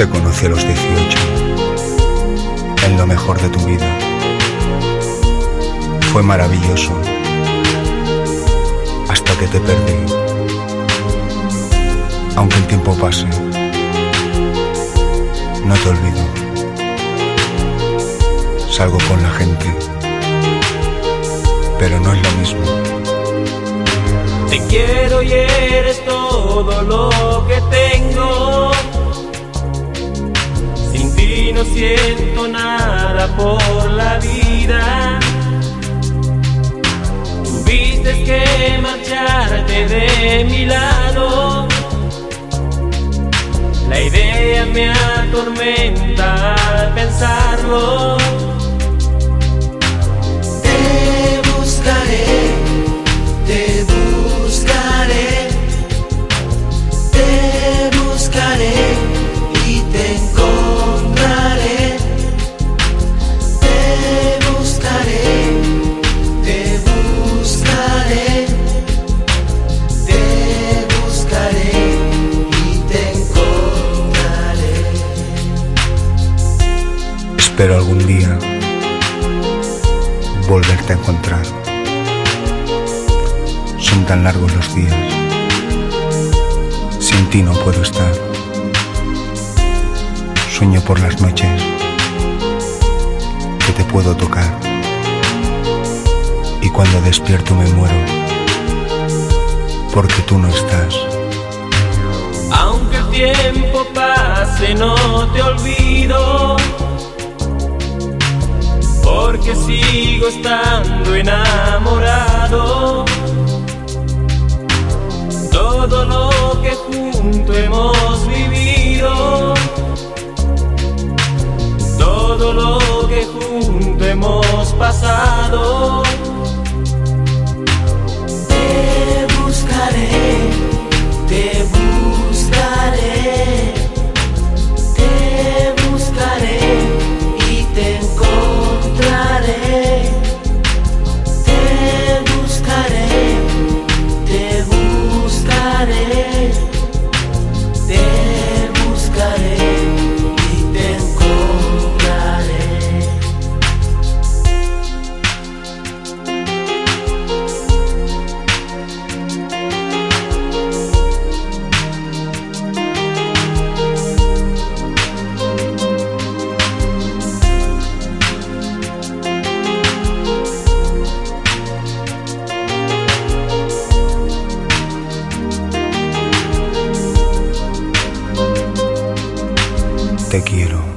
Te conocí a los 18, en lo mejor de tu vida. Fue maravilloso hasta que te perdí. Aunque el tiempo pase, no te olvido. Salgo con la gente, pero no es lo mismo. Te quiero y eres todo lo que siento nada por la vida. Tuviste que marcharte de mi lado. La idea me atormenta al pensarlo. Espero algún día volverte a encontrar. Son tan largos los días. Sin ti no puedo estar. Sueño por las noches que te puedo tocar. Y cuando despierto me muero porque tú no estás. Aunque el tiempo pase, no te olvido. Porque sigo estando enamorado. Todo lo que junto hemos vivido. Todo lo que junto hemos pasado. Te quiero.